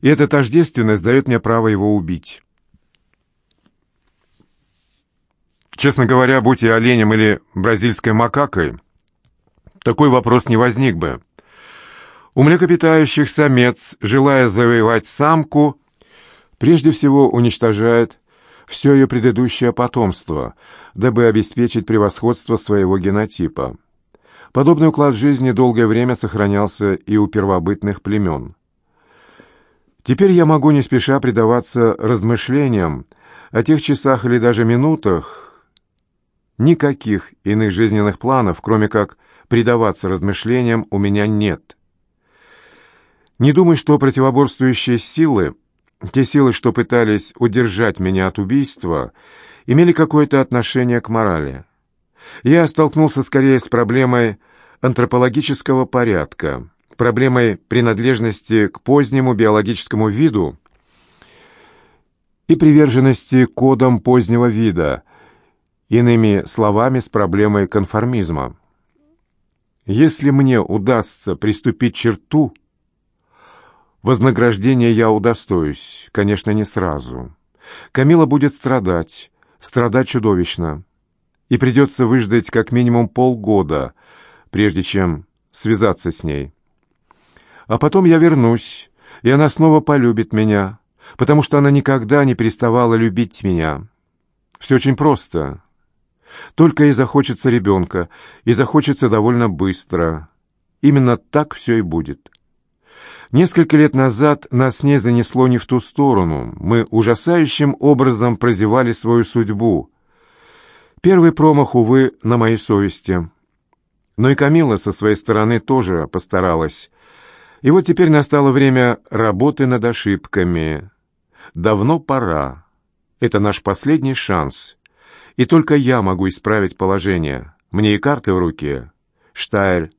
и эта тождественность дает мне право его убить. Честно говоря, будь я оленем или бразильской макакой, такой вопрос не возник бы. У млекопитающих самец, желая завоевать самку, прежде всего уничтожает все ее предыдущее потомство, дабы обеспечить превосходство своего генотипа. Подобный уклад жизни долгое время сохранялся и у первобытных племен. Теперь я могу не спеша предаваться размышлениям о тех часах или даже минутах, Никаких иных жизненных планов, кроме как предаваться размышлениям, у меня нет. Не думай, что противоборствующие силы, те силы, что пытались удержать меня от убийства, имели какое-то отношение к морали. Я столкнулся скорее с проблемой антропологического порядка, проблемой принадлежности к позднему биологическому виду и приверженности кодам позднего вида, Иными словами, с проблемой конформизма. Если мне удастся приступить черту, вознаграждения я удостоюсь, конечно, не сразу. Камила будет страдать, страдать чудовищно, и придется выждать как минимум полгода, прежде чем связаться с ней. А потом я вернусь, и она снова полюбит меня, потому что она никогда не переставала любить меня. Все очень просто. Только и захочется ребенка, и захочется довольно быстро. Именно так все и будет. Несколько лет назад нас с ней занесло не в ту сторону. Мы ужасающим образом прозевали свою судьбу. Первый промах, увы, на моей совести. Но и Камила со своей стороны тоже постаралась. И вот теперь настало время работы над ошибками. Давно пора. Это наш последний шанс — и только я могу исправить положение. Мне и карты в руки. Штайр,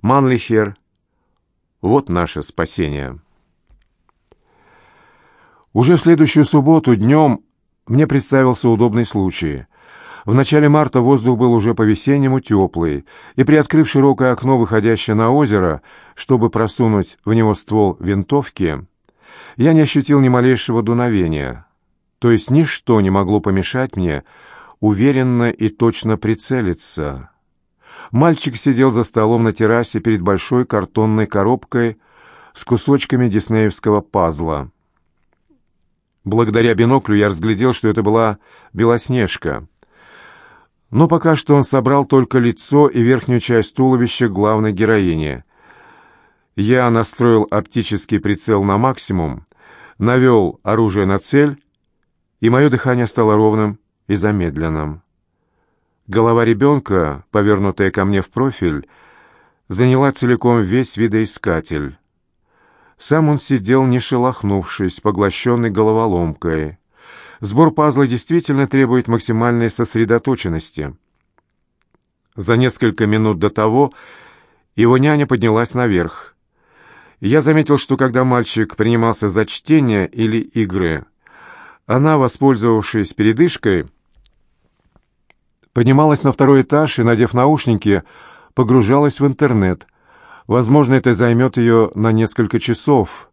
Манлихер. Вот наше спасение. Уже в следующую субботу днем мне представился удобный случай. В начале марта воздух был уже по-весеннему теплый, и, приоткрыв широкое окно, выходящее на озеро, чтобы просунуть в него ствол винтовки, я не ощутил ни малейшего дуновения то есть ничто не могло помешать мне уверенно и точно прицелиться. Мальчик сидел за столом на террасе перед большой картонной коробкой с кусочками диснеевского пазла. Благодаря биноклю я разглядел, что это была Белоснежка. Но пока что он собрал только лицо и верхнюю часть туловища главной героини. Я настроил оптический прицел на максимум, навел оружие на цель и мое дыхание стало ровным и замедленным. Голова ребенка, повернутая ко мне в профиль, заняла целиком весь видоискатель. Сам он сидел, не шелохнувшись, поглощенный головоломкой. Сбор пазла действительно требует максимальной сосредоточенности. За несколько минут до того его няня поднялась наверх. Я заметил, что когда мальчик принимался за чтение или игры, она, воспользовавшись передышкой, поднималась на второй этаж и, надев наушники, погружалась в интернет. Возможно, это займет ее на несколько часов.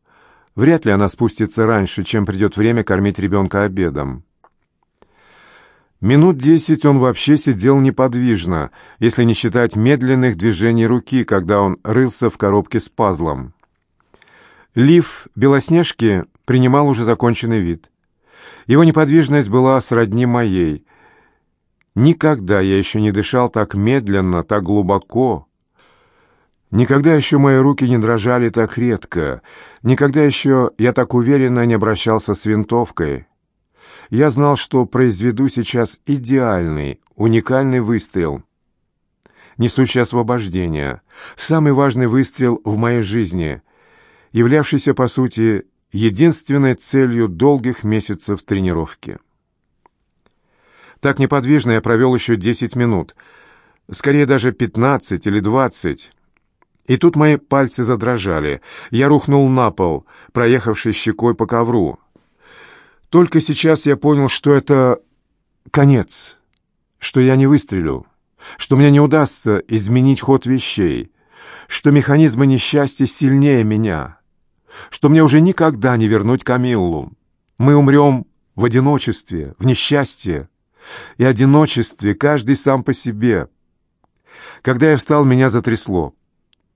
Вряд ли она спустится раньше, чем придет время кормить ребенка обедом. Минут десять он вообще сидел неподвижно, если не считать медленных движений руки, когда он рылся в коробке с пазлом. Лиф Белоснежки принимал уже законченный вид. Его неподвижность была сродни моей. Никогда я еще не дышал так медленно, так глубоко. Никогда еще мои руки не дрожали так редко. Никогда еще я так уверенно не обращался с винтовкой. Я знал, что произведу сейчас идеальный, уникальный выстрел, несущий освобождение, самый важный выстрел в моей жизни, являвшийся, по сути, единственной целью долгих месяцев тренировки. Так неподвижно я провел еще 10 минут, скорее даже 15 или 20. И тут мои пальцы задрожали. Я рухнул на пол, проехавший щекой по ковру. Только сейчас я понял, что это конец, что я не выстрелю, что мне не удастся изменить ход вещей, что механизмы несчастья сильнее меня — что мне уже никогда не вернуть Камиллу. Мы умрем в одиночестве, в несчастье. И одиночестве каждый сам по себе. Когда я встал, меня затрясло.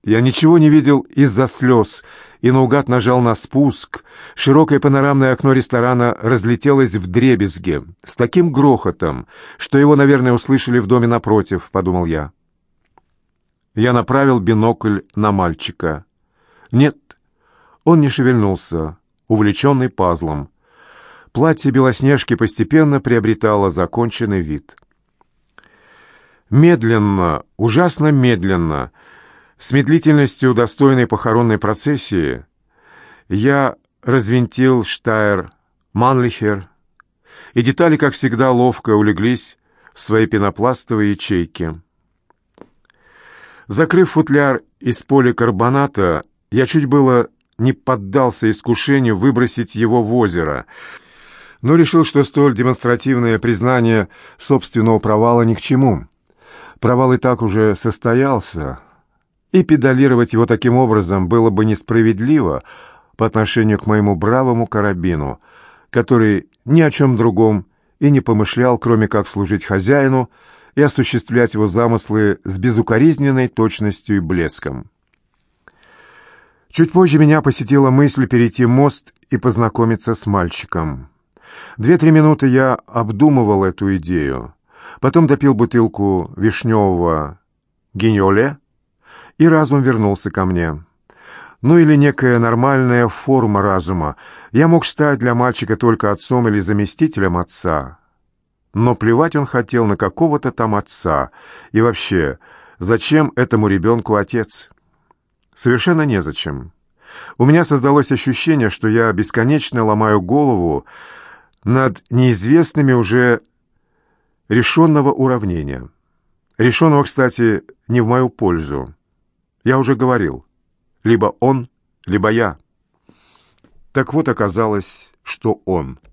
Я ничего не видел из-за слез и наугад нажал на спуск. Широкое панорамное окно ресторана разлетелось в дребезге с таким грохотом, что его, наверное, услышали в доме напротив, подумал я. Я направил бинокль на мальчика. Нет, он не шевельнулся, увлеченный пазлом. Платье Белоснежки постепенно приобретало законченный вид. Медленно, ужасно медленно, с медлительностью достойной похоронной процессии, я развинтил Штайр Манлихер, и детали, как всегда, ловко улеглись в свои пенопластовые ячейки. Закрыв футляр из поликарбоната, я чуть было не поддался искушению выбросить его в озеро, но решил, что столь демонстративное признание собственного провала ни к чему. Провал и так уже состоялся, и педалировать его таким образом было бы несправедливо по отношению к моему бравому карабину, который ни о чем другом и не помышлял, кроме как служить хозяину и осуществлять его замыслы с безукоризненной точностью и блеском. Чуть позже меня посетила мысль перейти мост и познакомиться с мальчиком. Две-три минуты я обдумывал эту идею. Потом допил бутылку вишневого гиньоле, и разум вернулся ко мне. Ну или некая нормальная форма разума. Я мог стать для мальчика только отцом или заместителем отца. Но плевать он хотел на какого-то там отца. И вообще, зачем этому ребенку отец? Совершенно незачем. У меня создалось ощущение, что я бесконечно ломаю голову над неизвестными уже решенного уравнения. Решенного, кстати, не в мою пользу. Я уже говорил, либо он, либо я. Так вот оказалось, что он –